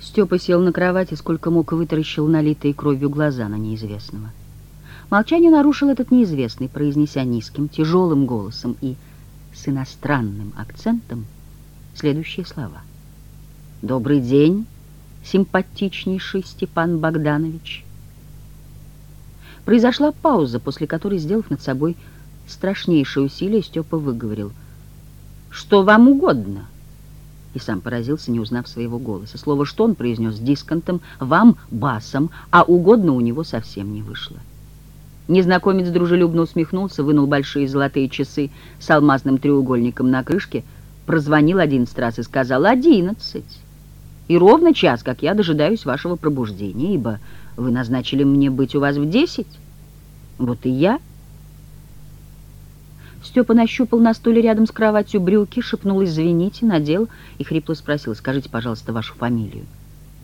Степа сел на кровать и сколько мог вытаращил налитые кровью глаза на неизвестного. Молчание нарушил этот неизвестный, произнеся низким, тяжелым голосом и с иностранным акцентом следующие слова. «Добрый день, симпатичнейший Степан Богданович». Произошла пауза, после которой, сделав над собой страшнейшее усилие, Степа выговорил. «Что вам угодно?» И сам поразился, не узнав своего голоса. Слово «что» он произнес дисконтом, «вам» — басом, а «угодно» у него совсем не вышло. Незнакомец дружелюбно усмехнулся, вынул большие золотые часы с алмазным треугольником на крышке, прозвонил одиннадцать раз и сказал «одиннадцать». И ровно час, как я дожидаюсь вашего пробуждения, ибо вы назначили мне быть у вас в десять. Вот и я Степа нащупал на стуле рядом с кроватью брюки, шепнул «извините», надел и хрипло спросил «скажите, пожалуйста, вашу фамилию».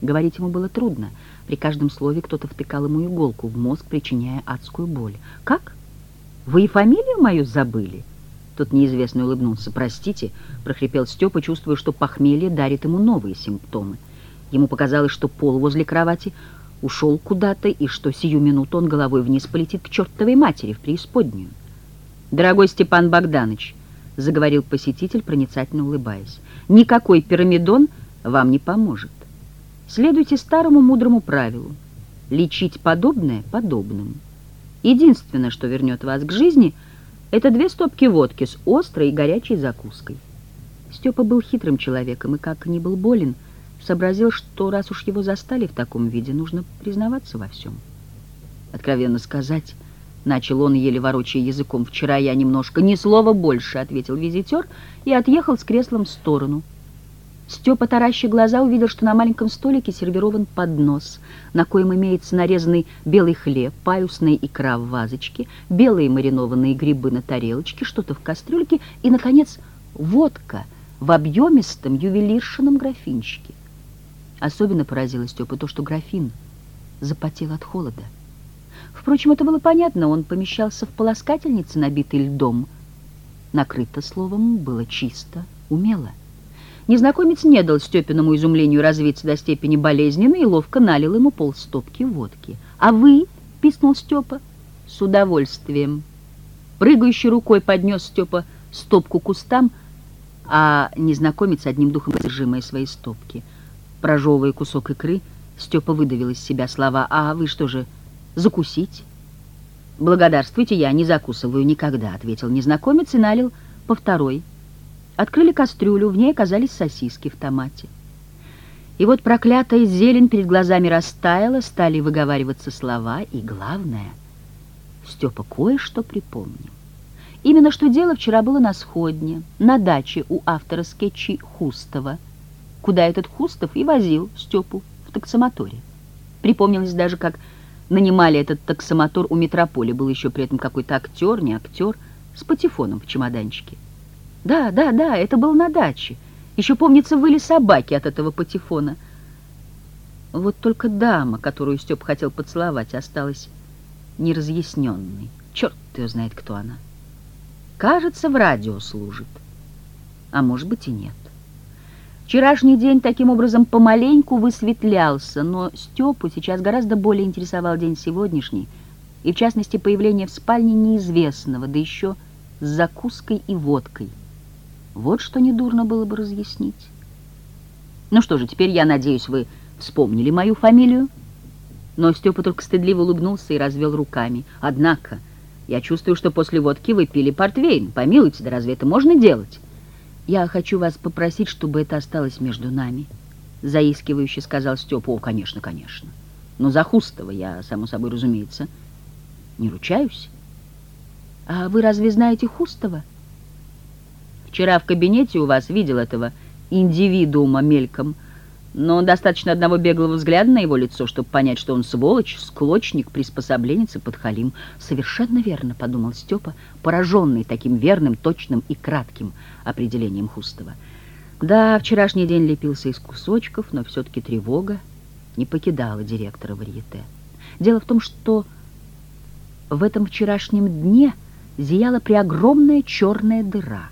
Говорить ему было трудно. При каждом слове кто-то втыкал ему иголку в мозг, причиняя адскую боль. «Как? Вы и фамилию мою забыли?» Тот неизвестный улыбнулся. «Простите», — прохрипел Степа, чувствуя, что похмелье дарит ему новые симптомы. Ему показалось, что пол возле кровати ушел куда-то, и что сию минуту он головой вниз полетит к чертовой матери в преисподнюю. «Дорогой Степан Богданович», — заговорил посетитель, проницательно улыбаясь, «никакой пирамидон вам не поможет. Следуйте старому мудрому правилу — лечить подобное подобным. Единственное, что вернет вас к жизни, это две стопки водки с острой и горячей закуской». Степа был хитрым человеком и, как ни был болен, сообразил, что раз уж его застали в таком виде, нужно признаваться во всем. Откровенно сказать, Начал он, еле ворочая языком. «Вчера я немножко...» «Ни слова больше», — ответил визитер и отъехал с креслом в сторону. Степа, тараща глаза, увидел, что на маленьком столике сервирован поднос, на коем имеется нарезанный белый хлеб, паюсная икра в вазочке, белые маринованные грибы на тарелочке, что-то в кастрюльке и, наконец, водка в объемистом ювелиршином графинчике. Особенно поразило Степа то, что графин запотел от холода. Впрочем, это было понятно, он помещался в полоскательнице, набитой льдом. Накрыто словом было чисто, умело. Незнакомец не дал Степиному изумлению развиться до степени болезненной и ловко налил ему полстопки водки. «А вы?» — писнул Степа. «С удовольствием». Прыгающей рукой поднес Степа стопку кустам, а незнакомец одним духом содержимое своей стопки. Прожевывая кусок икры, Степа выдавил из себя слова «А вы что же, закусить?» «Благодарствуйте, я не закусываю никогда», — ответил незнакомец и налил по второй. Открыли кастрюлю, в ней оказались сосиски в томате. И вот проклятая зелень перед глазами растаяла, стали выговариваться слова, и главное, Степа кое-что припомнил. Именно что дело вчера было на сходне, на даче у автора скетчей Хустова, куда этот Хустов и возил Степу в таксомоторе. Припомнилось даже, как нанимали этот таксомотор у метрополи. Был еще при этом какой-то актер, не актер, с патефоном в чемоданчике. Да, да, да, это было на даче. Еще, помнится, выли собаки от этого патефона. Вот только дама, которую Степ хотел поцеловать, осталась неразъясненной. Черт ее знает, кто она. Кажется, в радио служит. А может быть и нет. Вчерашний день таким образом помаленьку высветлялся, но Степу сейчас гораздо более интересовал день сегодняшний, и в частности появление в спальне неизвестного, да еще с закуской и водкой. Вот что недурно было бы разъяснить. Ну что же, теперь, я надеюсь, вы вспомнили мою фамилию? Но Степа только стыдливо улыбнулся и развел руками. Однако, я чувствую, что после водки вы пили портвейн. Помилуйте, да разве это можно делать? «Я хочу вас попросить, чтобы это осталось между нами», — заискивающе сказал Степа. «О, конечно, конечно. Но за Хустова я, само собой разумеется, не ручаюсь». «А вы разве знаете Хустова?» «Вчера в кабинете у вас видел этого индивидуума мельком», но достаточно одного беглого взгляда на его лицо, чтобы понять, что он сволочь, склочник, приспособленец и подхалим. «Совершенно верно», — подумал Степа, пораженный таким верным, точным и кратким определением Хустова. Да, вчерашний день лепился из кусочков, но все-таки тревога не покидала директора варьете. Дело в том, что в этом вчерашнем дне зияла преогромная черная дыра.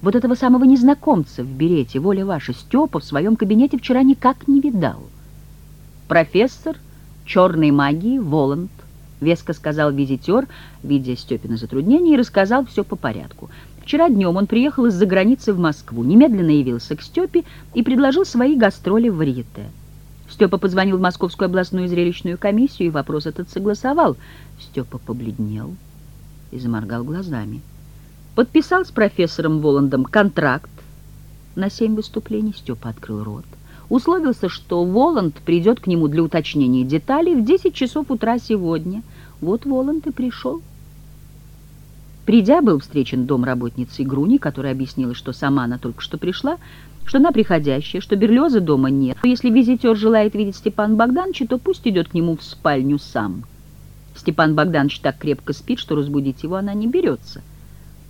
Вот этого самого незнакомца в берете, воля ваша, Степа в своем кабинете вчера никак не видал. Профессор черной магии Воланд, веско сказал визитер, видя Степина затруднение, и рассказал все по порядку. Вчера днем он приехал из-за границы в Москву, немедленно явился к Степе и предложил свои гастроли в варьете. Степа позвонил в Московскую областную зрелищную комиссию и вопрос этот согласовал. Степа побледнел и заморгал глазами. Подписал с профессором Воландом контракт на семь выступлений. Степа открыл рот. Условился, что Воланд придет к нему для уточнения деталей в 10 часов утра сегодня. Вот Воланд и пришел. Придя, был встречен домработницей Груни, которая объяснила, что сама она только что пришла, что она приходящая, что Берлеза дома нет. Если визитер желает видеть Степана Богдановича, то пусть идет к нему в спальню сам. Степан Богданович так крепко спит, что разбудить его она не берется.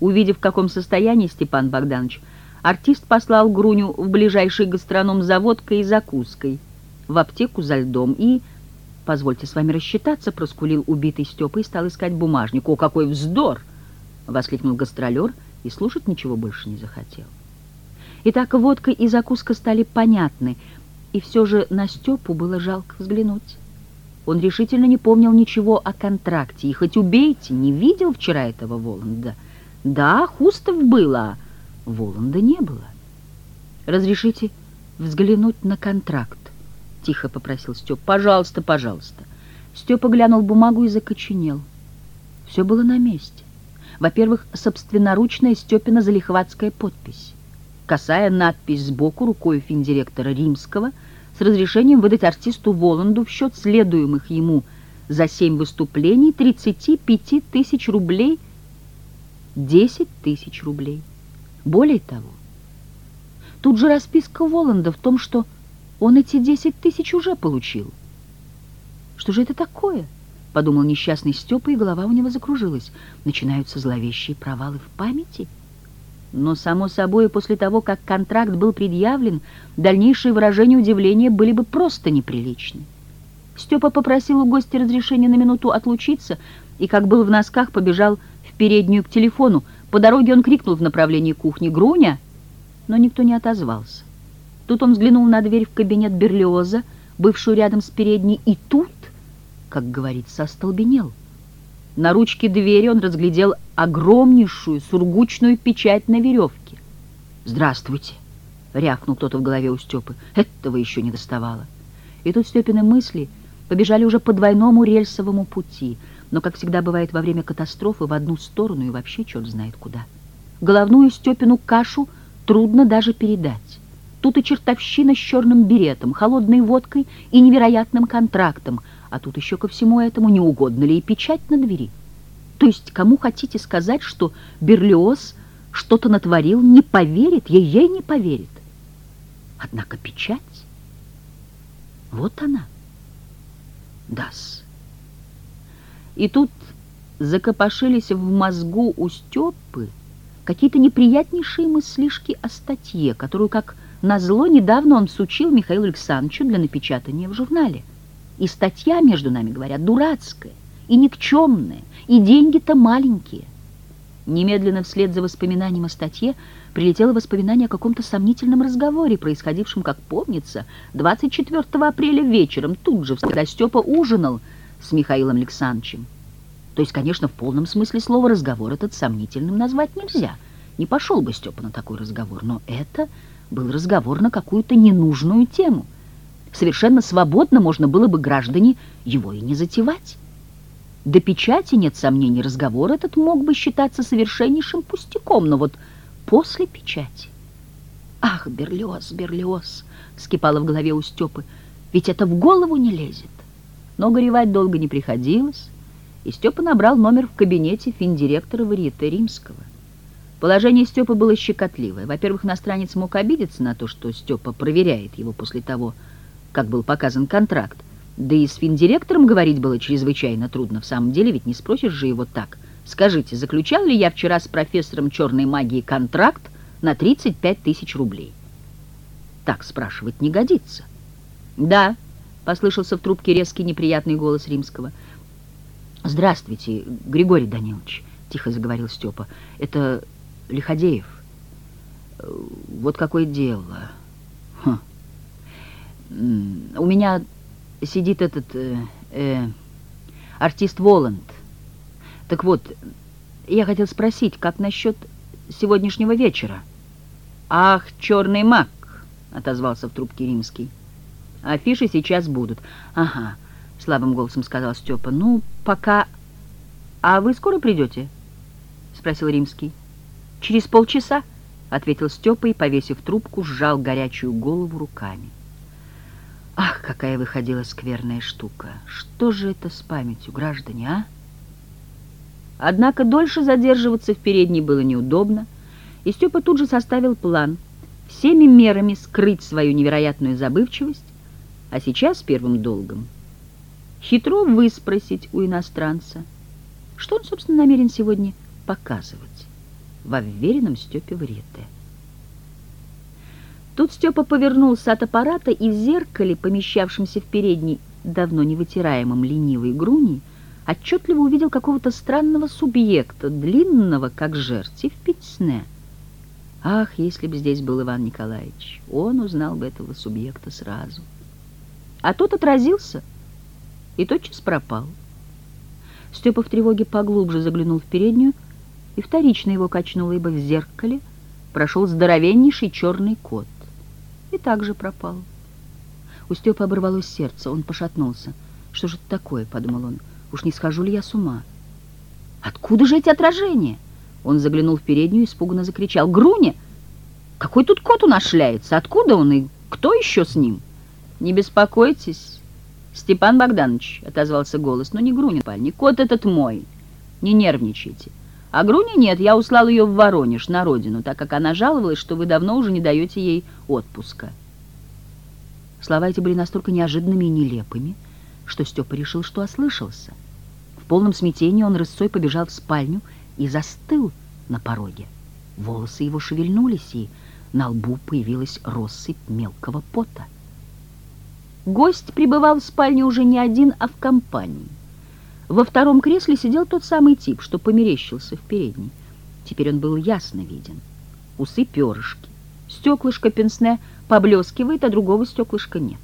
Увидев, в каком состоянии Степан Богданович, артист послал Груню в ближайший гастроном за водкой и закуской, в аптеку за льдом и... «Позвольте с вами рассчитаться», — проскулил убитый Степа и стал искать бумажник. «О, какой вздор!» — воскликнул гастролер и слушать ничего больше не захотел. Итак, водка и закуска стали понятны, и все же на Степу было жалко взглянуть. Он решительно не помнил ничего о контракте, и хоть убейте, не видел вчера этого Воланда — да, Хустов было, а Воланда не было. «Разрешите взглянуть на контракт?» — тихо попросил Степ. «Пожалуйста, пожалуйста». Степа глянул бумагу и закоченел. Все было на месте. Во-первых, собственноручная Степина залихватская подпись. Косая надпись сбоку рукой финдиректора Римского с разрешением выдать артисту Воланду в счет следуемых ему за семь выступлений 35 тысяч рублей – 10 тысяч рублей. Более того, тут же расписка Воланда в том, что он эти 10 тысяч уже получил. Что же это такое? Подумал несчастный Степа, и голова у него закружилась. Начинаются зловещие провалы в памяти. Но, само собой, после того, как контракт был предъявлен, дальнейшие выражения удивления были бы просто неприличны. Степа попросил у гостя разрешения на минуту отлучиться, и, как был в носках, побежал переднюю к телефону. По дороге он крикнул в направлении кухни «Груня!», но никто не отозвался. Тут он взглянул на дверь в кабинет Берлиоза, бывшую рядом с передней, и тут, как говорится, остолбенел. На ручке двери он разглядел огромнейшую сургучную печать на веревке. «Здравствуйте!» — рявкнул кто-то в голове у Степы. «Этого еще не доставало!» И тут Степины мысли побежали уже по двойному рельсовому пути — но, как всегда бывает во время катастрофы, в одну сторону и вообще черт знает куда. Головную Степину кашу трудно даже передать. Тут и чертовщина с черным беретом, холодной водкой и невероятным контрактом, а тут еще ко всему этому не угодно ли и печать на двери. То есть кому хотите сказать, что Берлиоз что-то натворил, не поверит, ей-ей не поверит. Однако печать, вот она, даст. И тут закопошились в мозгу у Степы какие-то неприятнейшие мыслишки о статье, которую, как назло, недавно он сучил Михаилу Александровичу для напечатания в журнале. И статья, между нами говоря, дурацкая и никчемная, и деньги-то маленькие. Немедленно вслед за воспоминанием о статье прилетело воспоминание о каком-то сомнительном разговоре, происходившем, как помнится, 24 апреля вечером, тут же, когда Степа ужинал с Михаилом Александровичем. То есть, конечно, в полном смысле слова разговор этот сомнительным назвать нельзя. Не пошел бы Степа на такой разговор, но это был разговор на какую-то ненужную тему. Совершенно свободно можно было бы граждане его и не затевать. До печати, нет сомнений, разговор этот мог бы считаться совершеннейшим пустяком, но вот после печати... «Ах, Берлиоз, Берлиоз!» — вскипало в голове у Степы. «Ведь это в голову не лезет!» Но горевать долго не приходилось, и Степа набрал номер в кабинете финдиректора Варьете Римского. Положение Степы было щекотливое. Во-первых, иностранец мог обидеться на то, что Степа проверяет его после того, как был показан контракт. Да и с финдиректором говорить было чрезвычайно трудно. В самом деле ведь не спросишь же его так. «Скажите, заключал ли я вчера с профессором черной магии контракт на 35 тысяч рублей?» Так спрашивать не годится. «Да», Послышался в трубке резкий неприятный голос Римского. «Здравствуйте, Григорий Данилович», — тихо заговорил Степа. «Это Лиходеев». Вот какое дело. Хм. У меня сидит этот э, э, артист Воланд. Так вот, я хотел спросить, как насчет сегодняшнего вечера? Ах, черный маг, отозвался в трубке римский. Афиши сейчас будут. Ага, слабым голосом сказал Степа. Ну, пока... А вы скоро придете? Спросил римский. Через полчаса, ответил Степа и, повесив трубку, сжал горячую голову руками. Ах, какая выходила скверная штука! Что же это с памятью, граждане, а? Однако дольше задерживаться в передней было неудобно, и Степа тут же составил план всеми мерами скрыть свою невероятную забывчивость, а сейчас первым долгом хитро выспросить у иностранца, что он, собственно, намерен сегодня показывать во вверенном Степе врете. Тут Степа повернулся от аппарата и в зеркале, помещавшемся в передней, давно не вытираемом ленивой груни, отчетливо увидел какого-то странного субъекта, длинного, как жерти, в пятисне. Ах, если бы здесь был Иван Николаевич, он узнал бы этого субъекта сразу. А тот отразился и тотчас пропал. Степа в тревоге поглубже заглянул в переднюю, и вторично его качнуло, ибо в зеркале прошел здоровеннейший черный кот и также пропал. У Степы оборвалось сердце, он пошатнулся. «Что же это такое?» — подумал он. «Уж не схожу ли я с ума?» «Откуда же эти отражения?» Он заглянул в переднюю и испуганно закричал. «Груня! Какой тут кот у нас шляется? Откуда он и кто еще с ним?» «Не беспокойтесь, Степан Богданович», — отозвался голос. «Ну не Груня, пальник, кот этот мой. Не нервничайте. А Груни нет, я услал ее в Воронеж, на родину, так как она жаловалась, что вы давно уже не даете ей отпуска. Слова эти были настолько неожиданными и нелепыми, что Степа решил, что ослышался. В полном смятении он рысцой побежал в спальню и застыл на пороге. Волосы его шевельнулись, и на лбу появилась россыпь мелкого пота. Гость пребывал в спальне уже не один, а в компании. Во втором кресле сидел тот самый тип, что померещился в передней. Теперь он был ясно виден. Усы перышки. Стеклышко пенсне поблескивает, а другого стеклышка нет.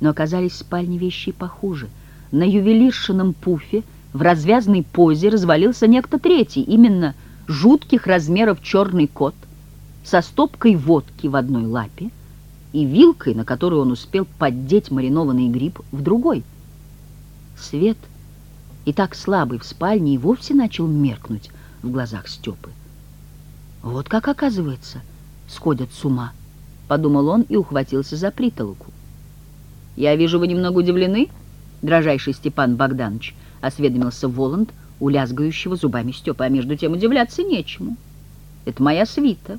Но оказались в спальне вещи похуже. На ювелиршином пуфе в развязной позе развалился некто третий, именно жутких размеров черный кот, со стопкой водки в одной лапе и вилкой, на которую он успел поддеть маринованный гриб в другой. Свет — и так слабый в спальне и вовсе начал меркнуть в глазах Степы. «Вот как, оказывается, сходят с ума», — подумал он и ухватился за притолоку. «Я вижу, вы немного удивлены, дрожайший Степан Богданович», — осведомился Воланд у лязгающего зубами Степа, а между тем удивляться нечему. «Это моя свита».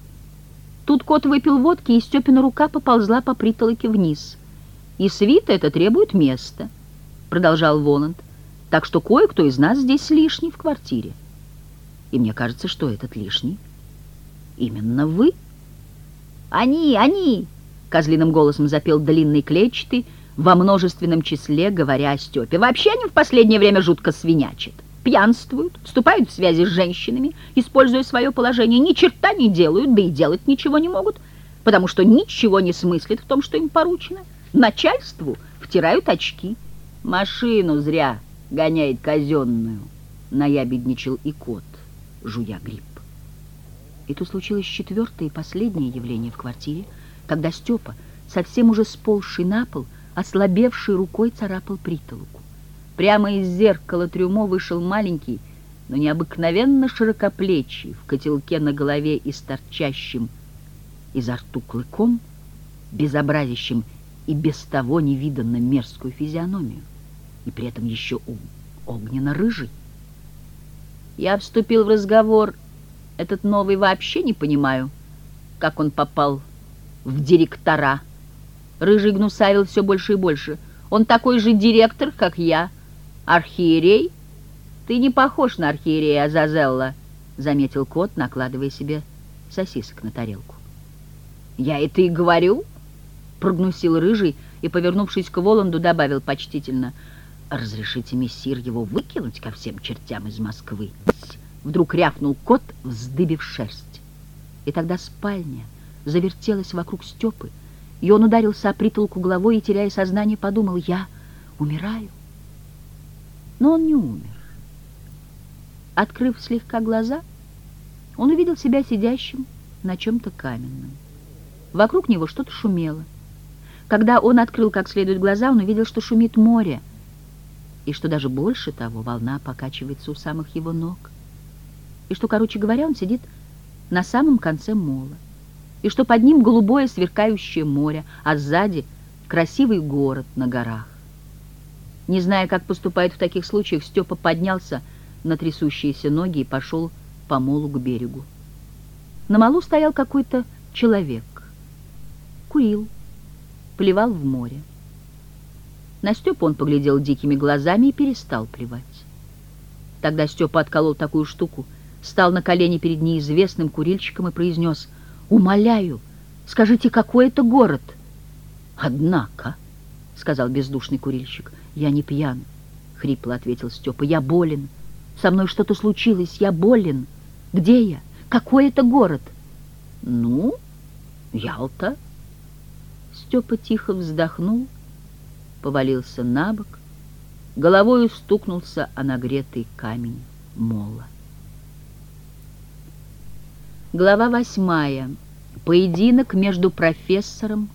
Тут кот выпил водки, и Степина рука поползла по притолоке вниз. «И свита это требует места», — продолжал Воланд так что кое-кто из нас здесь лишний в квартире. И мне кажется, что этот лишний именно вы. Они, они, козлиным голосом запел длинный клетчатый, во множественном числе, говоря о Степе. Вообще они в последнее время жутко свинячат. Пьянствуют, вступают в связи с женщинами, используя свое положение, ни черта не делают, да и делать ничего не могут, потому что ничего не смыслят в том, что им поручено. Начальству втирают очки. Машину зря гоняет казенную, наябедничал и кот, жуя гриб. И тут случилось четвертое и последнее явление в квартире, когда Степа, совсем уже сползший на пол, ослабевший рукой царапал притолоку. Прямо из зеркала трюмо вышел маленький, но необыкновенно широкоплечий, в котелке на голове и с торчащим изо рту клыком, безобразящим и без того невиданно мерзкую физиономию и при этом еще огненно-рыжий. Я вступил в разговор. Этот новый вообще не понимаю, как он попал в директора. Рыжий гнусавил все больше и больше. Он такой же директор, как я. Архиерей? Ты не похож на архиерея Азазелла, заметил кот, накладывая себе сосисок на тарелку. Я это и говорю, прогнусил рыжий и, повернувшись к Воланду, добавил почтительно — «Разрешите, мессир, его выкинуть ко всем чертям из Москвы?» Вдруг рявкнул кот, вздыбив шерсть. И тогда спальня завертелась вокруг Степы, и он ударился о притолку головой и, теряя сознание, подумал, я умираю. Но он не умер. Открыв слегка глаза, он увидел себя сидящим на чем-то каменном. Вокруг него что-то шумело. Когда он открыл как следует глаза, он увидел, что шумит море, и что даже больше того, волна покачивается у самых его ног, и что, короче говоря, он сидит на самом конце мола, и что под ним голубое сверкающее море, а сзади красивый город на горах. Не зная, как поступает в таких случаях, Степа поднялся на трясущиеся ноги и пошел по молу к берегу. На молу стоял какой-то человек. Курил, плевал в море. На Степу он поглядел дикими глазами и перестал плевать. Тогда Степа отколол такую штуку, стал на колени перед неизвестным курильщиком и произнес «Умоляю, скажите, какой это город?» «Однако», — сказал бездушный курильщик, — «я не пьян», — хрипло ответил Степа, — «я болен». Со мной что-то случилось, я болен. Где я? Какой это город? Ну, Ялта. Степа тихо вздохнул, повалился на бок, головой стукнулся о нагретый камень мола. Глава восьмая. Поединок между профессором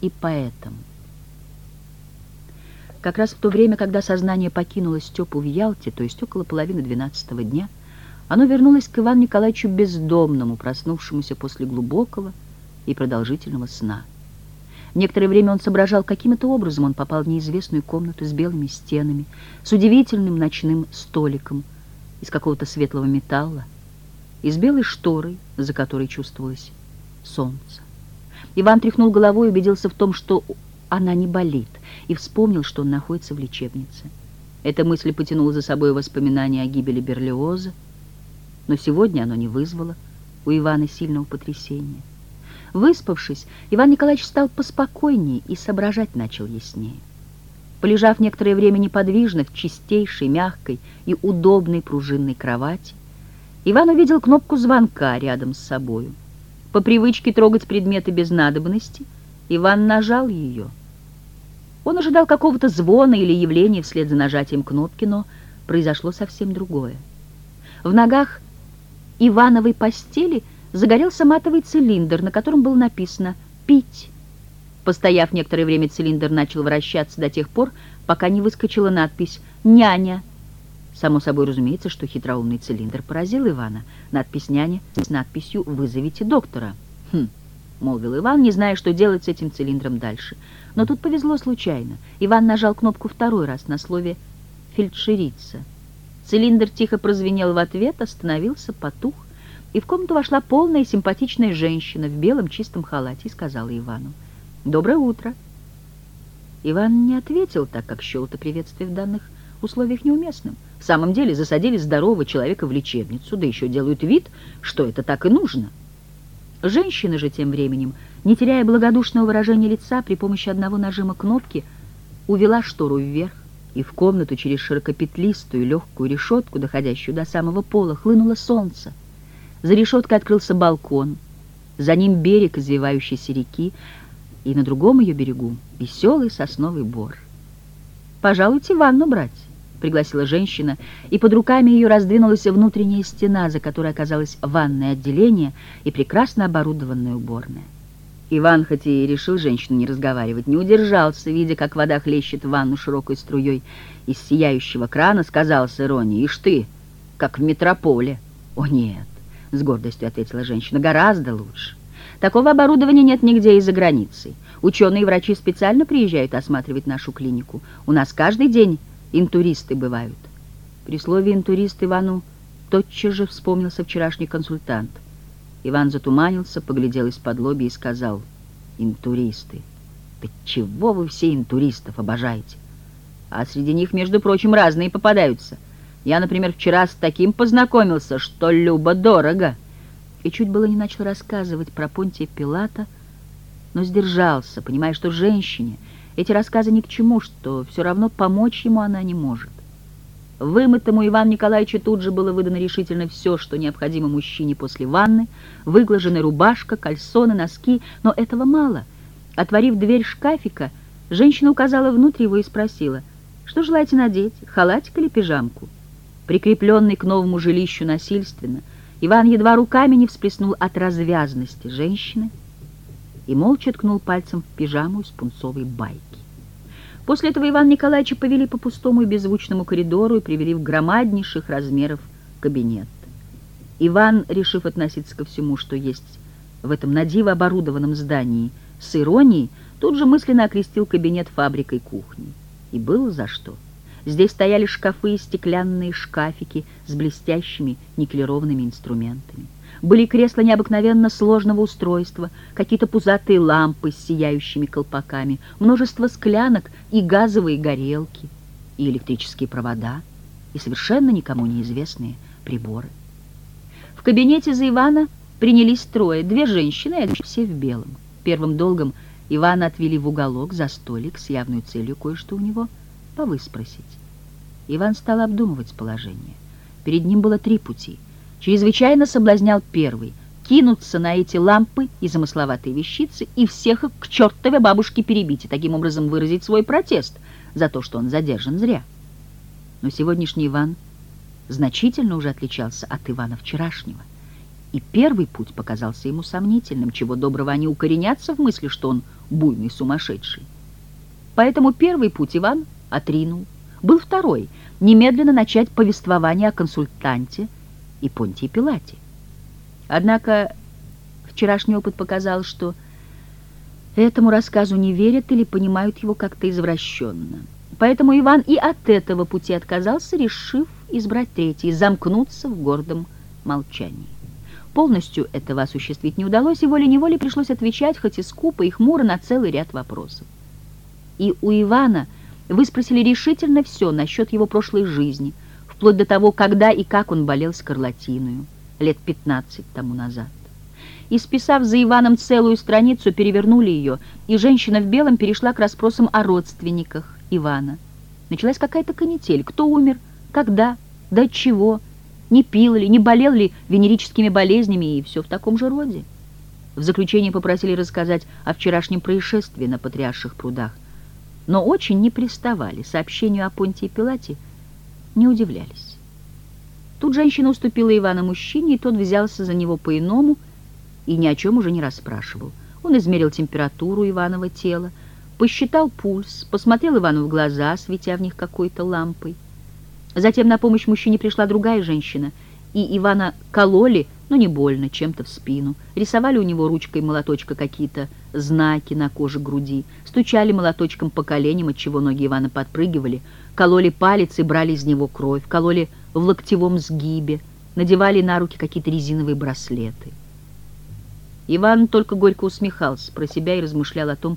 и поэтом. Как раз в то время, когда сознание покинуло Степу в Ялте, то есть около половины двенадцатого дня, оно вернулось к Ивану Николаевичу бездомному, проснувшемуся после глубокого и продолжительного сна. Некоторое время он соображал, каким-то образом он попал в неизвестную комнату с белыми стенами, с удивительным ночным столиком из какого-то светлого металла и с белой шторой, за которой чувствовалось солнце. Иван тряхнул головой и убедился в том, что она не болит, и вспомнил, что он находится в лечебнице. Эта мысль потянула за собой воспоминания о гибели Берлиоза, но сегодня оно не вызвало у Ивана сильного потрясения. Выспавшись, Иван Николаевич стал поспокойнее и соображать начал яснее. Полежав некоторое время неподвижно в чистейшей, мягкой и удобной пружинной кровати, Иван увидел кнопку звонка рядом с собою. По привычке трогать предметы без надобности — Иван нажал ее. Он ожидал какого-то звона или явления вслед за нажатием кнопки, но произошло совсем другое. В ногах Ивановой постели загорелся матовый цилиндр, на котором было написано «Пить». Постояв некоторое время, цилиндр начал вращаться до тех пор, пока не выскочила надпись «Няня». Само собой разумеется, что хитроумный цилиндр поразил Ивана. Надпись «Няня» с надписью «Вызовите доктора». Хм. — молвил Иван, не зная, что делать с этим цилиндром дальше. Но тут повезло случайно. Иван нажал кнопку второй раз на слове «фельдшерица». Цилиндр тихо прозвенел в ответ, остановился, потух, и в комнату вошла полная симпатичная женщина в белом чистом халате и сказала Ивану «Доброе утро». Иван не ответил, так как счел это приветствие в данных условиях неуместным. В самом деле засадили здорового человека в лечебницу, да еще делают вид, что это так и нужно — Женщина же тем временем, не теряя благодушного выражения лица, при помощи одного нажима кнопки увела штору вверх, и в комнату через широкопетлистую легкую решетку, доходящую до самого пола, хлынуло солнце. За решеткой открылся балкон, за ним берег извивающейся реки, и на другом ее берегу веселый сосновый бор. «Пожалуйте ванну брать», — пригласила женщина, и под руками ее раздвинулась внутренняя стена, за которой оказалось ванное отделение и прекрасно оборудованная уборная. Иван, хоть и решил женщину не разговаривать, не удержался, видя, как вода хлещет в ванну широкой струей из сияющего крана, сказал с иронией, «Ишь ты, как в метрополе!» «О, нет!» — с гордостью ответила женщина, «гораздо лучше. Такого оборудования нет нигде из-за границы. Ученые и врачи специально приезжают осматривать нашу клинику. У нас каждый день интуристы бывают. При слове «интурист» Ивану тотчас же вспомнился вчерашний консультант. Иван затуманился, поглядел из-под лоби и сказал «Интуристы! Да чего вы все интуристов обожаете? А среди них, между прочим, разные попадаются. Я, например, вчера с таким познакомился, что любо-дорого». И чуть было не начал рассказывать про Понтия Пилата, но сдержался, понимая, что женщине — эти рассказы ни к чему, что все равно помочь ему она не может. Вымытому Ивану Николаевичу тут же было выдано решительно все, что необходимо мужчине после ванны, выглаженная рубашка, кальсоны, носки, но этого мало. Отворив дверь шкафика, женщина указала внутрь его и спросила, что желаете надеть, халатик или пижамку? Прикрепленный к новому жилищу насильственно, Иван едва руками не всплеснул от развязности женщины и молча ткнул пальцем в пижаму из пунцовой байки. После этого Ивана Николаевича повели по пустому и беззвучному коридору и привели в громаднейших размеров кабинет. Иван, решив относиться ко всему, что есть в этом надиво оборудованном здании, с иронией, тут же мысленно окрестил кабинет фабрикой кухни. И было за что. Здесь стояли шкафы и стеклянные шкафики с блестящими никелированными инструментами. Были кресла необыкновенно сложного устройства, какие-то пузатые лампы с сияющими колпаками, множество склянок и газовые горелки, и электрические провода, и совершенно никому неизвестные приборы. В кабинете за Ивана принялись трое, две женщины, и все в белом. Первым долгом Ивана отвели в уголок за столик с явной целью кое-что у него повыспросить. Иван стал обдумывать положение. Перед ним было три пути — чрезвычайно соблазнял первый — кинуться на эти лампы и замысловатые вещицы и всех их к чертовой бабушке перебить и таким образом выразить свой протест за то, что он задержан зря. Но сегодняшний Иван значительно уже отличался от Ивана вчерашнего, и первый путь показался ему сомнительным, чего доброго они укоренятся в мысли, что он буйный сумасшедший. Поэтому первый путь Иван отринул. Был второй — немедленно начать повествование о консультанте, и Понтии Пилате. Однако вчерашний опыт показал, что этому рассказу не верят или понимают его как-то извращенно. Поэтому Иван и от этого пути отказался, решив избрать третий, замкнуться в гордом молчании. Полностью этого осуществить не удалось, и волей-неволей пришлось отвечать, хоть и скупо и хмуро, на целый ряд вопросов. И у Ивана вы спросили решительно все насчет его прошлой жизни – вплоть до того, когда и как он болел скарлатиною, лет 15 тому назад. Исписав за Иваном целую страницу, перевернули ее, и женщина в белом перешла к расспросам о родственниках Ивана. Началась какая-то канитель. Кто умер? Когда? Да от чего? Не пил ли, не болел ли венерическими болезнями и все в таком же роде? В заключение попросили рассказать о вчерашнем происшествии на Патриарших прудах, но очень не приставали. Сообщению о Понтии Пилате не удивлялись. Тут женщина уступила Ивана мужчине, и тот взялся за него по-иному и ни о чем уже не расспрашивал. Он измерил температуру Иванова тела, посчитал пульс, посмотрел Ивану в глаза, светя в них какой-то лампой. Затем на помощь мужчине пришла другая женщина, и Ивана кололи, но не больно, чем-то в спину. Рисовали у него ручкой молоточка какие-то знаки на коже груди, стучали молоточком по коленям, отчего ноги Ивана подпрыгивали, кололи палец и брали из него кровь, кололи в локтевом сгибе, надевали на руки какие-то резиновые браслеты. Иван только горько усмехался про себя и размышлял о том,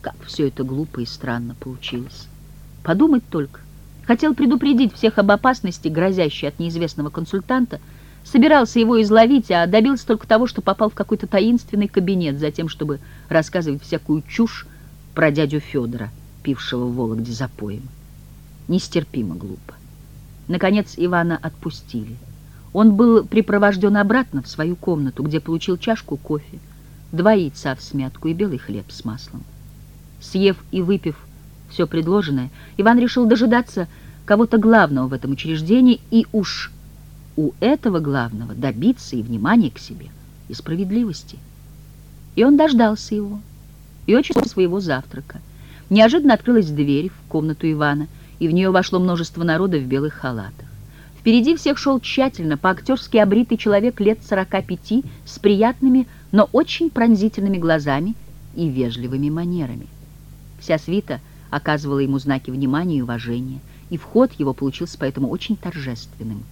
как все это глупо и странно получилось. Подумать только. Хотел предупредить всех об опасности, грозящей от неизвестного консультанта, собирался его изловить, а добился только того, что попал в какой-то таинственный кабинет, за тем, чтобы рассказывать всякую чушь про дядю Федора, пившего в Вологде запоем нестерпимо глупо. Наконец Ивана отпустили. Он был припровожден обратно в свою комнату, где получил чашку кофе, два яйца в смятку и белый хлеб с маслом. Съев и выпив все предложенное, Иван решил дожидаться кого-то главного в этом учреждении и уж у этого главного добиться и внимания к себе, и справедливости. И он дождался его, и очень своего завтрака. Неожиданно открылась дверь в комнату Ивана — и в нее вошло множество народа в белых халатах. Впереди всех шел тщательно, по-актерски обритый человек лет 45 с приятными, но очень пронзительными глазами и вежливыми манерами. Вся свита оказывала ему знаки внимания и уважения, и вход его получился поэтому очень торжественным,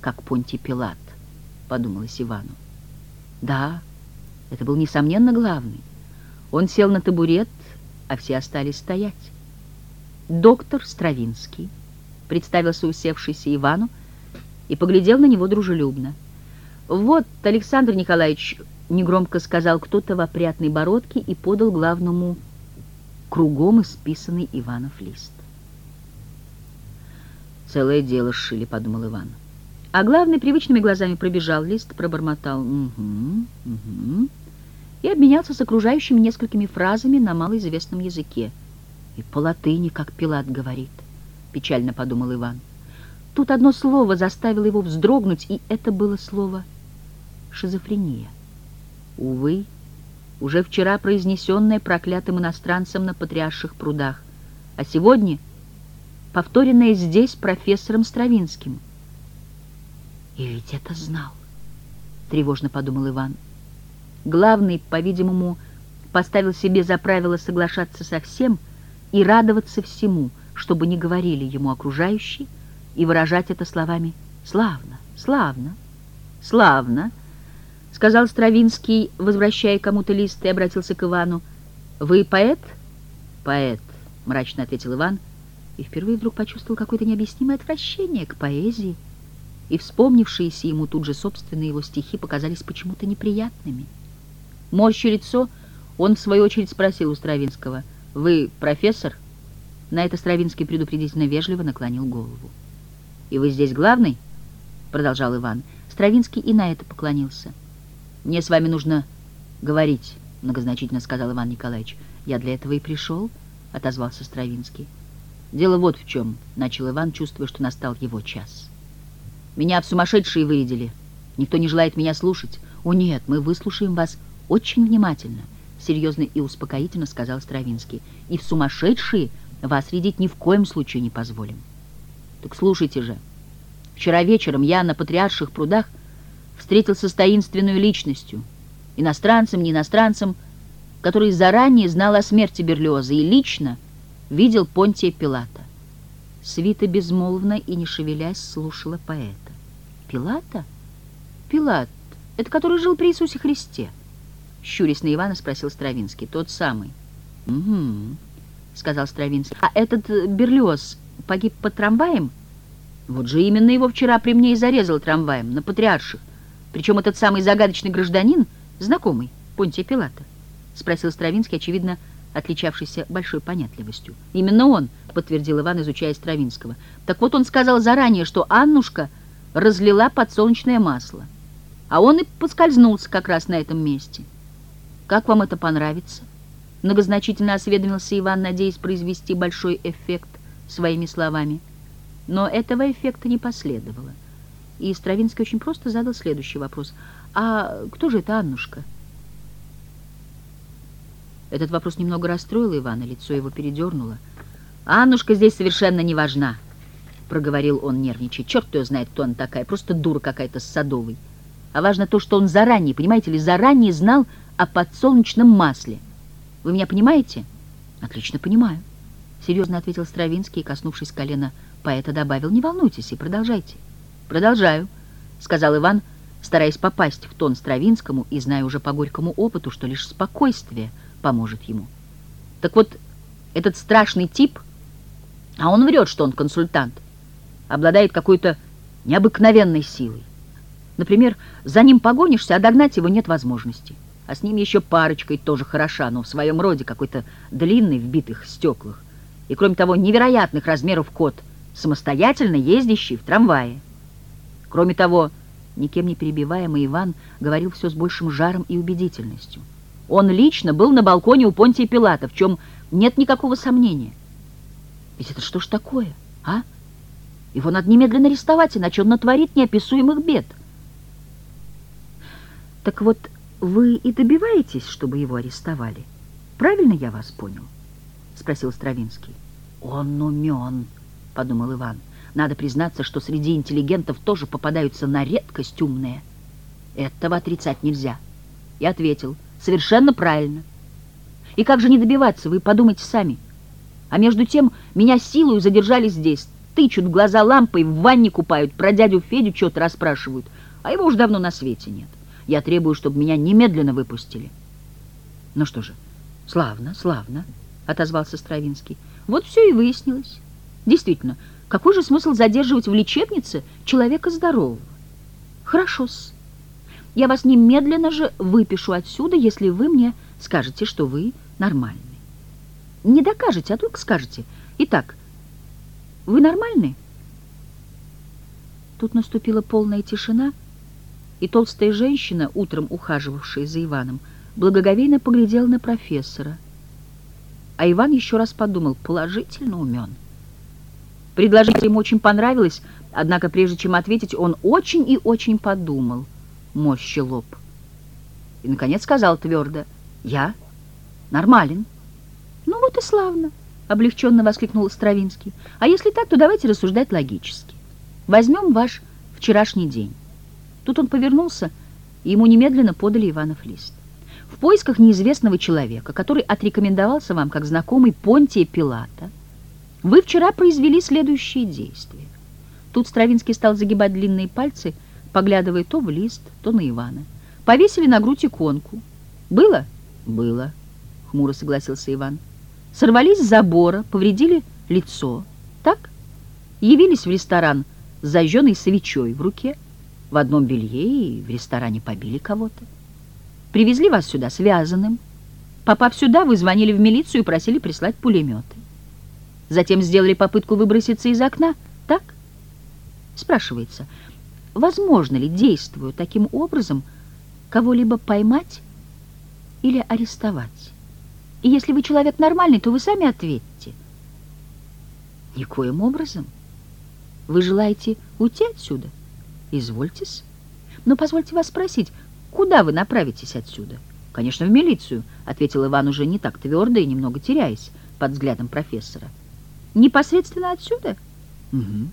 как Понтий Пилат, подумалось Ивану. Да, это был, несомненно, главный. Он сел на табурет, а все остались стоять. Доктор Стравинский представился усевшийся Ивану и поглядел на него дружелюбно. «Вот, Александр Николаевич», — негромко сказал кто-то в опрятной бородке и подал главному кругом исписанный Иванов лист. Целое дело сшили, подумал Иван. А главный привычными глазами пробежал лист, пробормотал «Угу, угу» и обменялся с окружающими несколькими фразами на малоизвестном языке. «И по латыни, как Пилат говорит», — печально подумал Иван. Тут одно слово заставило его вздрогнуть, и это было слово «шизофрения». Увы, уже вчера произнесенное проклятым иностранцем на Патриарших прудах, а сегодня повторенное здесь профессором Стравинским — и ведь это знал, тревожно подумал Иван. Главный, по-видимому, поставил себе за правило соглашаться со всем и радоваться всему, чтобы не говорили ему окружающие, и выражать это словами «славно, славно, славно», — сказал Стравинский, возвращая кому-то лист, и обратился к Ивану. «Вы поэт?» «Поэт», — мрачно ответил Иван, и впервые вдруг почувствовал какое-то необъяснимое отвращение к поэзии, и вспомнившиеся ему тут же собственные его стихи показались почему-то неприятными. Морщу лицо, он в свою очередь спросил у Стравинского, «Вы профессор?» На это Стравинский предупредительно вежливо наклонил голову. «И вы здесь главный?» — продолжал Иван. Стравинский и на это поклонился. «Мне с вами нужно говорить», — многозначительно сказал Иван Николаевич. «Я для этого и пришел», — отозвался Стравинский. «Дело вот в чем», — начал Иван, чувствуя, что настал его час. Меня в сумасшедшие вырядили. Никто не желает меня слушать. О нет, мы выслушаем вас очень внимательно, серьезно и успокоительно сказал Стравинский. И в сумасшедшие вас рядить ни в коем случае не позволим. Так слушайте же. Вчера вечером я на Патриарших прудах встретился с таинственной личностью, иностранцем, не иностранцем, который заранее знал о смерти Берлиоза и лично видел Понтия Пилата. Свита безмолвно и не шевелясь слушала поэта. Пилата? Пилат, это который жил при Иисусе Христе? Щурясь на Ивана, спросил Стравинский. Тот самый. Угу, сказал Стравинский. А этот э, Берлиоз погиб под трамваем? Вот же именно его вчера при мне и зарезал трамваем, на Патриарших. Причем этот самый загадочный гражданин, знакомый Понтия Пилата. Спросил Стравинский, очевидно, отличавшийся большой понятливостью. Именно он, подтвердил Иван, изучая Стравинского. Так вот он сказал заранее, что Аннушка разлила подсолнечное масло. А он и поскользнулся как раз на этом месте. «Как вам это понравится?» Многозначительно осведомился Иван, надеясь произвести большой эффект своими словами. Но этого эффекта не последовало. И Стравинский очень просто задал следующий вопрос. «А кто же это Аннушка?» Этот вопрос немного расстроил Ивана, лицо его передернуло. «Аннушка здесь совершенно не важна», проговорил он, нервничая. Черт ее знает, кто она такая, просто дура какая-то с Садовой. А важно то, что он заранее, понимаете ли, заранее знал о подсолнечном масле. Вы меня понимаете? Отлично понимаю. Серьезно ответил Стравинский коснувшись колена поэта, добавил, не волнуйтесь и продолжайте. Продолжаю, сказал Иван, стараясь попасть в тон Стравинскому и зная уже по горькому опыту, что лишь спокойствие поможет ему. Так вот, этот страшный тип, а он врет, что он консультант, обладает какой-то необыкновенной силой. Например, за ним погонишься, а догнать его нет возможности. А с ним еще парочкой тоже хороша, но в своем роде какой-то длинный в битых стеклах. И, кроме того, невероятных размеров кот, самостоятельно ездящий в трамвае. Кроме того, никем не перебиваемый Иван говорил все с большим жаром и убедительностью. Он лично был на балконе у Понтия Пилата, в чем нет никакого сомнения. Ведь это что ж такое, а? Его надо немедленно арестовать, иначе он натворит неописуемых бед. Так вот, вы и добиваетесь, чтобы его арестовали? Правильно я вас понял? Спросил Стравинский. Он умен, подумал Иван. Надо признаться, что среди интеллигентов тоже попадаются на редкость умные. Этого отрицать нельзя. И ответил, совершенно правильно. И как же не добиваться, вы подумайте сами. А между тем меня силою задержали здесь, тычут в глаза лампой, в ванне купают, про дядю Федю что-то расспрашивают, а его уж давно на свете нет. Я требую, чтобы меня немедленно выпустили. Ну что же, славно, славно, отозвался Стравинский. Вот все и выяснилось. Действительно, какой же смысл задерживать в лечебнице человека здорового? Хорошо-с. Я вас немедленно же выпишу отсюда, если вы мне скажете, что вы нормальный. Не докажете, а только скажете. Итак, вы нормальный? Тут наступила полная тишина, и толстая женщина, утром ухаживавшая за Иваном, благоговейно поглядела на профессора. А Иван еще раз подумал, положительно умен. Предложение ему очень понравилось, однако прежде чем ответить, он очень и очень подумал, морщи лоб. И, наконец, сказал твердо, «Я нормален». «Ну вот и славно», — облегченно воскликнул Стравинский. «А если так, то давайте рассуждать логически. Возьмем ваш вчерашний день». Тут он повернулся, и ему немедленно подали Иванов лист. В поисках неизвестного человека, который отрекомендовался вам как знакомый Понтия Пилата, вы вчера произвели следующие действия. Тут Стравинский стал загибать длинные пальцы, поглядывая то в лист, то на Ивана. Повесили на грудь иконку. Было? Было, хмуро согласился Иван. Сорвались с забора, повредили лицо. Так? Явились в ресторан с зажженной свечой в руке, в одном белье и в ресторане побили кого-то. Привезли вас сюда связанным. Попав сюда, вы звонили в милицию и просили прислать пулеметы. Затем сделали попытку выброситься из окна, так? Спрашивается, возможно ли, действуя таким образом, кого-либо поймать или арестовать? И если вы человек нормальный, то вы сами ответьте. Никоим образом. Вы желаете уйти отсюда? Извольтесь. Но позвольте вас спросить, куда вы направитесь отсюда? Конечно, в милицию, ответил Иван уже не так твердо и немного теряясь под взглядом профессора. Непосредственно отсюда? Угу.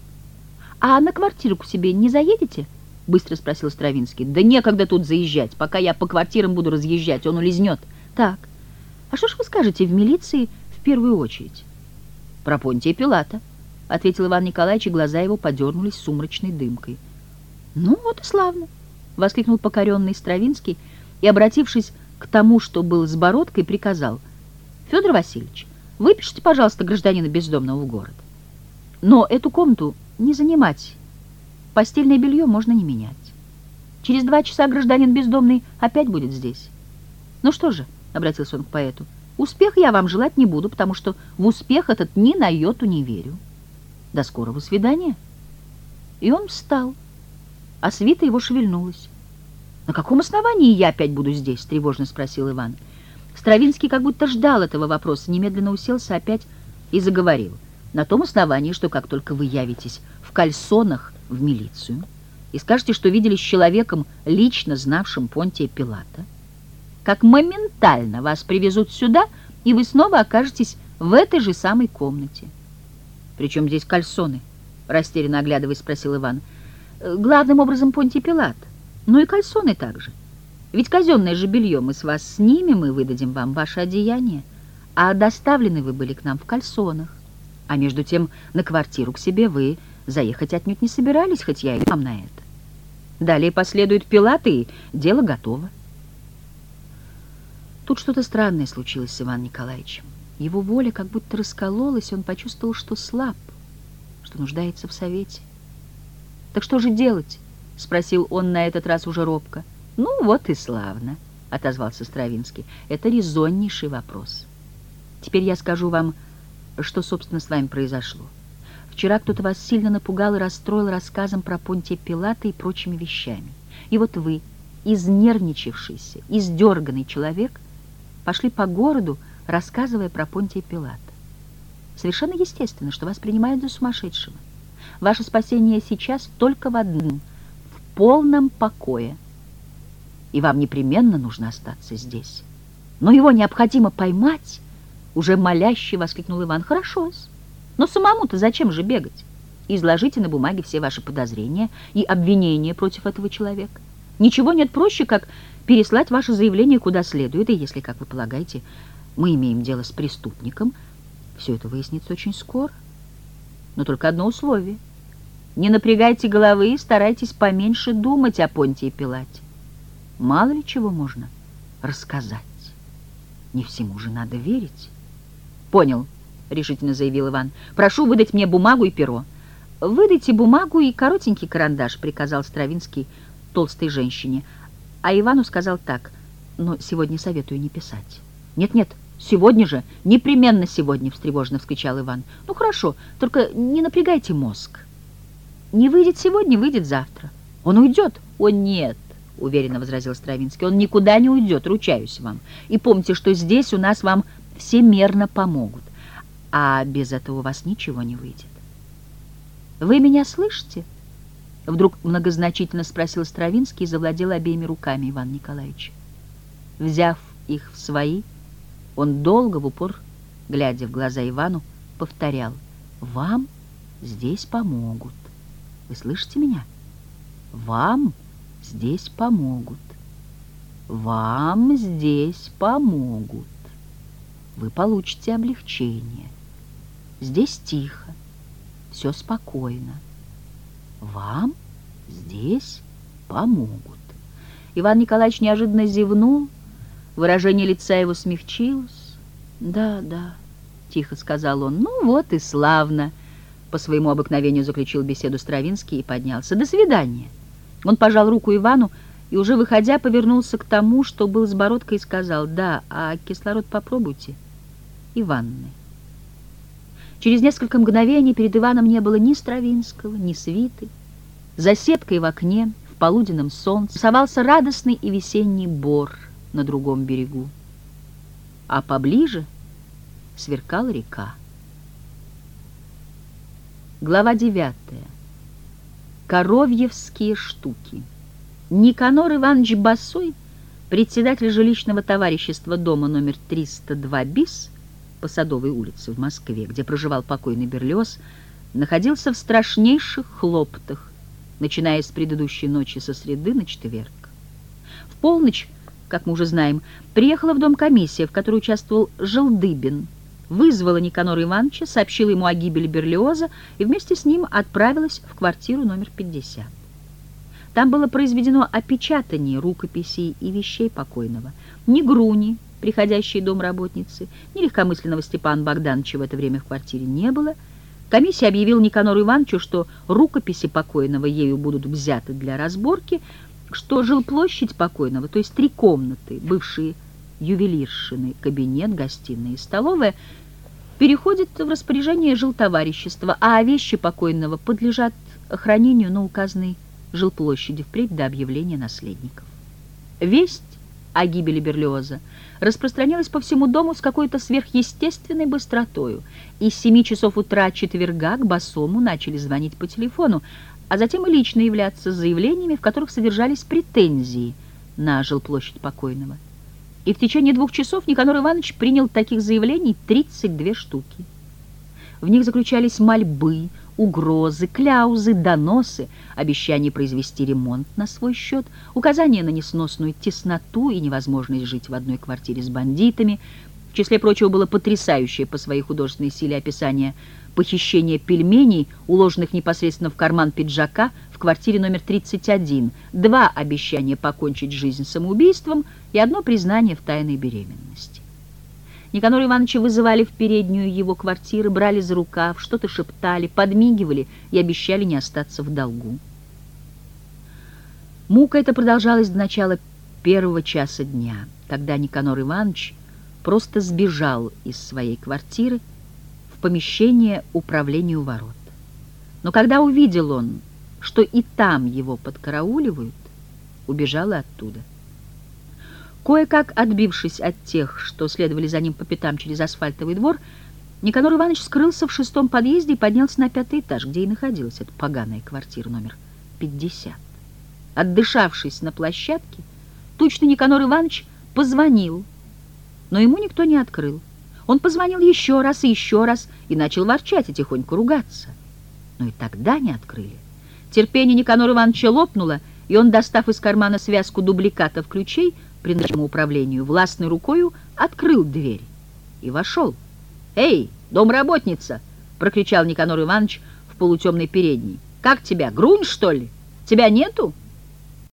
А на квартиру к себе не заедете? Быстро спросил Стравинский. Да некогда тут заезжать. Пока я по квартирам буду разъезжать, он улизнет. Так. А что ж вы скажете в милиции в первую очередь? Про Понтия Пилата, ответил Иван Николаевич, и глаза его подернулись сумрачной дымкой. Ну вот и славно, воскликнул покоренный Стравинский и, обратившись к тому, что был с бородкой, приказал. Федор Васильевич, Выпишите, пожалуйста, гражданина бездомного в город. Но эту комнату не занимать. Постельное белье можно не менять. Через два часа гражданин бездомный опять будет здесь. Ну что же, обратился он к поэту, успеха я вам желать не буду, потому что в успех этот ни на йоту не верю. До скорого свидания. И он встал, а свита его шевельнулась. «На каком основании я опять буду здесь?» — тревожно спросил Иван. — Стравинский как будто ждал этого вопроса, немедленно уселся опять и заговорил. На том основании, что как только вы явитесь в кальсонах в милицию и скажете, что видели с человеком, лично знавшим Понтия Пилата, как моментально вас привезут сюда, и вы снова окажетесь в этой же самой комнате. «Причем здесь кальсоны?» — растерянно оглядываясь, спросил Иван. «Главным образом Понтий Пилат, ну и кальсоны также». Ведь казенное же белье мы с вас снимем и выдадим вам ваше одеяние, а доставлены вы были к нам в кальсонах. А между тем на квартиру к себе вы заехать отнюдь не собирались, хоть я и вам на это. Далее последует пилаты, и дело готово. Тут что-то странное случилось с Иваном Николаевичем. Его воля как будто раскололась, он почувствовал, что слаб, что нуждается в совете. «Так что же делать?» — спросил он на этот раз уже робко. — «Ну вот и славно», — отозвался Стравинский. «Это резоннейший вопрос. Теперь я скажу вам, что, собственно, с вами произошло. Вчера кто-то вас сильно напугал и расстроил рассказом про Понтия Пилата и прочими вещами. И вот вы, изнервничавшийся, издерганный человек, пошли по городу, рассказывая про Понтия Пилата. Совершенно естественно, что вас принимают за сумасшедшего. Ваше спасение сейчас только в одном — в полном покое — и вам непременно нужно остаться здесь. Но его необходимо поймать, уже моляще воскликнул Иван. Хорошо но самому-то зачем же бегать? Изложите на бумаге все ваши подозрения и обвинения против этого человека. Ничего нет проще, как переслать ваше заявление куда следует, и если, как вы полагаете, мы имеем дело с преступником, все это выяснится очень скоро. Но только одно условие. Не напрягайте головы и старайтесь поменьше думать о Понтии Пилате. Мало ли чего можно рассказать. Не всему же надо верить. Понял, решительно заявил Иван. Прошу выдать мне бумагу и перо. Выдайте бумагу и коротенький карандаш, приказал Стравинский толстой женщине. А Ивану сказал так, но сегодня советую не писать. Нет-нет, сегодня же, непременно сегодня, встревоженно вскричал Иван. Ну хорошо, только не напрягайте мозг. Не выйдет сегодня, выйдет завтра. Он уйдет. О, нет, уверенно возразил Стравинский. Он никуда не уйдет, ручаюсь вам. И помните, что здесь у нас вам все мерно помогут. А без этого у вас ничего не выйдет. Вы меня слышите? Вдруг многозначительно спросил Стравинский и завладел обеими руками Иван Николаевич. Взяв их в свои, он долго в упор, глядя в глаза Ивану, повторял «Вам здесь помогут». Вы слышите меня? Вам здесь помогут. Вам здесь помогут. Вы получите облегчение. Здесь тихо, все спокойно. Вам здесь помогут. Иван Николаевич неожиданно зевнул, выражение лица его смягчилось. «Да, да», — тихо сказал он, — «ну вот и славно». По своему обыкновению заключил беседу Стравинский и поднялся. «До свидания!» Он пожал руку Ивану и, уже выходя, повернулся к тому, что был с бородкой, и сказал, «Да, а кислород попробуйте и ванны». Через несколько мгновений перед Иваном не было ни Стравинского, ни свиты. За сеткой в окне, в полуденном солнце, совался радостный и весенний бор на другом берегу. А поближе сверкала река. Глава 9. Коровьевские штуки. Никанор Иванович Басой, председатель жилищного товарищества дома номер 302 БИС по Садовой улице в Москве, где проживал покойный Берлиоз, находился в страшнейших хлоптах, начиная с предыдущей ночи со среды на четверг. В полночь, как мы уже знаем, приехала в дом комиссия, в которой участвовал Желдыбин, вызвала Никанора Ивановича, сообщила ему о гибели Берлиоза и вместе с ним отправилась в квартиру номер 50. Там было произведено опечатание рукописей и вещей покойного. Ни Груни, приходящей домработницы, ни легкомысленного Степана Богдановича в это время в квартире не было. Комиссия объявила Никанору Ивановичу, что рукописи покойного ею будут взяты для разборки, что жилплощадь покойного, то есть три комнаты, бывшие ювелиршины, кабинет, гостиная и столовая, переходит в распоряжение жилтоварищества, а вещи покойного подлежат хранению на указанной жилплощади впредь до объявления наследников. Весть о гибели Берлиоза распространялась по всему дому с какой-то сверхъестественной быстротою, и с семи часов утра четверга к Басому начали звонить по телефону, а затем и лично являться с заявлениями, в которых содержались претензии на жилплощадь покойного и в течение двух часов Никанор Иванович принял таких заявлений 32 штуки. В них заключались мольбы, угрозы, кляузы, доносы, обещания произвести ремонт на свой счет, указания на несносную тесноту и невозможность жить в одной квартире с бандитами. В числе прочего было потрясающее по своей художественной силе описание похищения пельменей, уложенных непосредственно в карман пиджака в квартире номер 31, два обещания покончить жизнь самоубийством и одно признание в тайной беременности. Никанора Ивановича вызывали в переднюю его квартиры, брали за рукав, что-то шептали, подмигивали и обещали не остаться в долгу. Мука эта продолжалась до начала первого часа дня, когда Никанор Иванович просто сбежал из своей квартиры, в помещение управления у ворот. Но когда увидел он, что и там его подкарауливают, убежал и оттуда. Кое-как отбившись от тех, что следовали за ним по пятам через асфальтовый двор, Никанор Иванович скрылся в шестом подъезде и поднялся на пятый этаж, где и находилась эта поганая квартира номер 50. Отдышавшись на площадке, тучный Никанор Иванович позвонил, но ему никто не открыл. Он позвонил еще раз и еще раз и начал ворчать и тихонько ругаться. Но и тогда не открыли. Терпение Никанора Ивановича лопнуло, и он, достав из кармана связку дубликатов ключей, принадлежащему управлению, властной рукою открыл дверь и вошел. «Эй, домработница!» — прокричал Никанор Иванович в полутемной передней. «Как тебя, грунь, что ли? Тебя нету?»